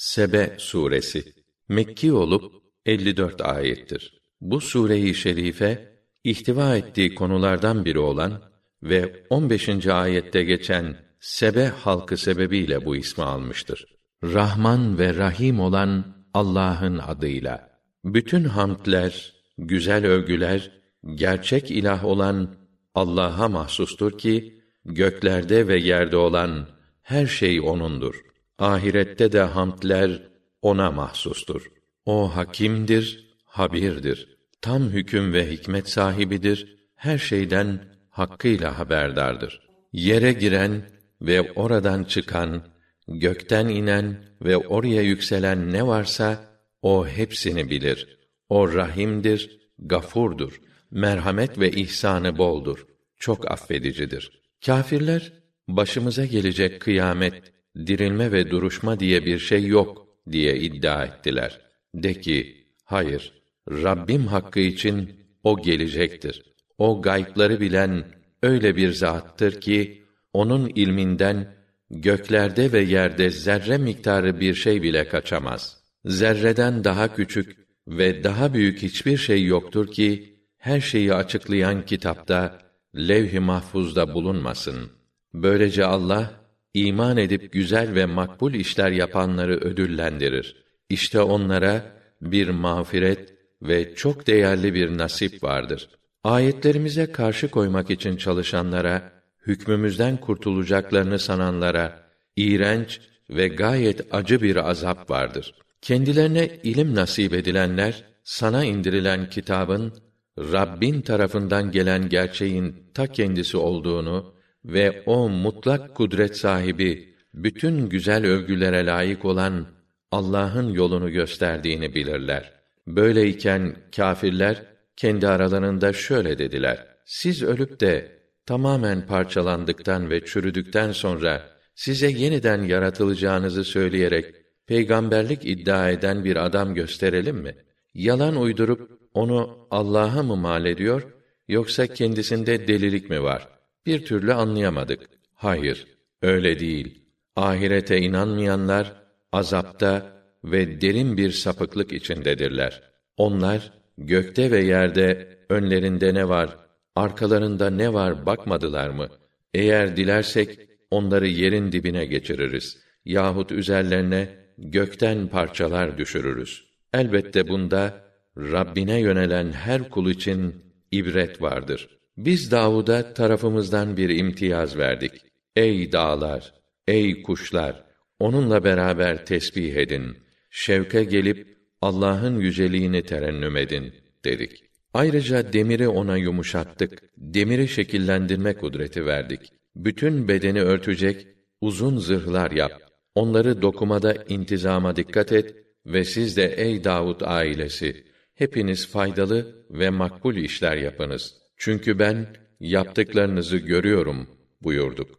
Sebe suresi Mekki olup 54 ayettir. Bu sureyi şerife ihtiva ettiği konulardan biri olan ve 15. ayette geçen Sebe halkı sebebiyle bu ismi almıştır. Rahman ve Rahim olan Allah'ın adıyla. Bütün hamdler, güzel övgüler, gerçek ilah olan Allah'a mahsustur ki, göklerde ve yerde olan her şey O'nundur. Ahirette de hamdler O'na mahsustur. O hakimdir, habirdir. Tam hüküm ve hikmet sahibidir. Her şeyden hakkıyla haberdardır. Yere giren ve oradan çıkan, gökten inen ve oraya yükselen ne varsa o hepsini bilir. O rahimdir, gafurdur. Merhamet ve ihsanı boldur. Çok affedicidir. Kâfirler başımıza gelecek kıyamet, dirilme ve duruşma diye bir şey yok diye iddia ettiler. De ki, hayır, Rabbim hakkı için o gelecektir. O gaybları bilen öyle bir zattır ki onun ilminden göklerde ve yerde zerre miktarı bir şey bile kaçamaz. Zerreden daha küçük ve daha büyük hiçbir şey yoktur ki her şeyi açıklayan kitapta levh-i mahfuzda bulunmasın. Böylece Allah iman edip güzel ve makbul işler yapanları ödüllendirir. İşte onlara bir mağfiret ve çok değerli bir nasip vardır. Ayetlerimize karşı koymak için çalışanlara, hükmümüzden kurtulacaklarını sananlara iğrenç ve gayet acı bir azap vardır. Kendilerine ilim nasip edilenler sana indirilen kitabın Rabbin tarafından gelen gerçeğin ta kendisi olduğunu ve o mutlak kudret sahibi bütün güzel övgülere layık olan Allah'ın yolunu gösterdiğini bilirler. Böyleyken kâfirler kendi aralarında şöyle dediler: Siz ölüp de tamamen parçalandıktan ve çürüdükten sonra size yeniden yaratılacağınızı söyleyerek peygamberlik iddia eden bir adam gösterelim mi? Yalan uydurup onu Allah'a mı mal ediyor yoksa kendisinde delilik mi var? Bir türlü anlayamadık. Hayır, öyle değil. Ahirete inanmayanlar azapta ve derin bir sapıklık içindedirler. Onlar gökte ve yerde önlerinde ne var, arkalarında ne var bakmadılar mı? Eğer dilersek onları yerin dibine geçiririz yahut üzerlerine gökten parçalar düşürürüz. Elbette bunda Rabbine yönelen her kul için ibret vardır. Biz Davud'a tarafımızdan bir imtiyaz verdik. Ey dağlar, ey kuşlar, onunla beraber tesbih edin. Şevke gelip Allah'ın yüceliğini terennüm edin dedik. Ayrıca demiri ona yumuşattık. Demiri şekillendirme kudreti verdik. Bütün bedeni örtecek uzun zırhlar yap. Onları dokumada intizama dikkat et ve siz de ey Davud ailesi hepiniz faydalı ve makbul işler yapınız. Çünkü ben yaptıklarınızı görüyorum buyurduk.